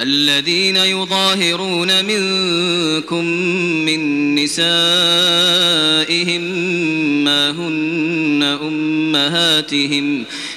الذين يظاهرون منكم من نسائهم ما هن أمهاتهم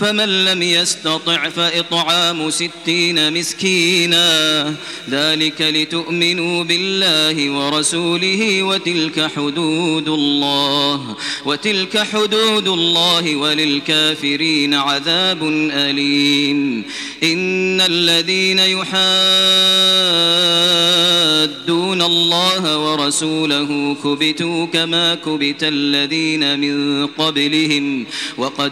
فمن لم يستطع فإطعام ستين مسكينا. ذلك لتؤمنوا بالله ورسوله وتلك حدود الله وتلك حدود الله وللكافرين عذاب أليم. إن الذين يحادون الله ورسوله كبتوا كما كبت الذين من قبلهم وقد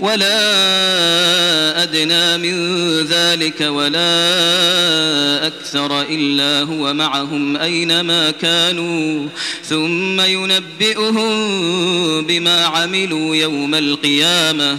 ولا أدنى من ذلك ولا أكثر إلا هو معهم أينما كانوا. ثم ينبئهم بما عملوا يوم القيامة.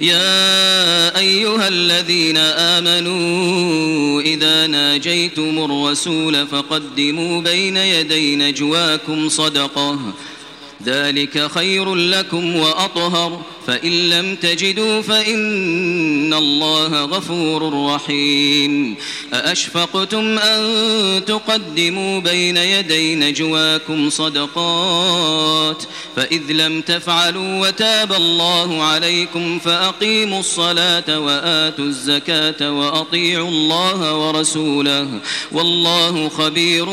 يا أيها الذين آمنوا إذا ناجيتم الرسول فقدموا بين يدي نجواكم صدقة. ذلك خير لكم وأطهر. فإن لم تجدوا فإن الله غفور رحيم. أأشفقتم أن تقدموا بين يدي نجواكم صدقات؟ فإذ لم تفعلوا وتاب الله عليكم فأقيموا الصلاة وآتوا الزكاة وأطيعوا الله ورسوله. والله خبير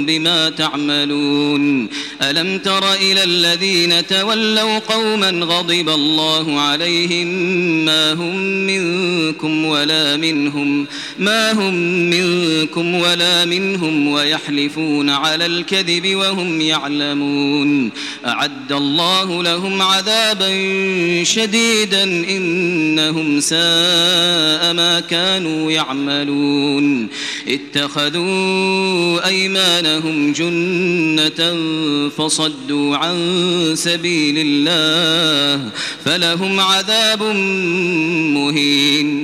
بما تعملون. ألم تر إلى الذين تولوا قوما غضب الله عليهم ما هم منكم ولا منهم ما هم منكم ولا منهم ويحلفون على الكذب وهم يعلمون. أعد الله لهم عذابا شديدا إنهم ساء ما كانوا يعملون. اتخذوا أيمانهم جنة فصدوا عن سبيل الله فلهم عذاب مهين.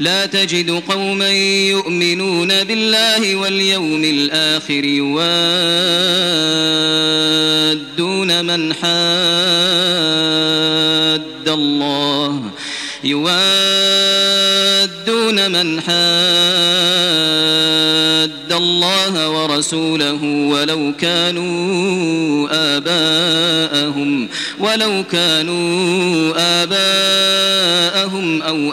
لا تجد قوما يؤمنون بالله واليوم الآخر يوادون من حاد الله. يوادون من حاد الله ورسوله ولو كانوا آباءهم ولو كانوا آباءهم أو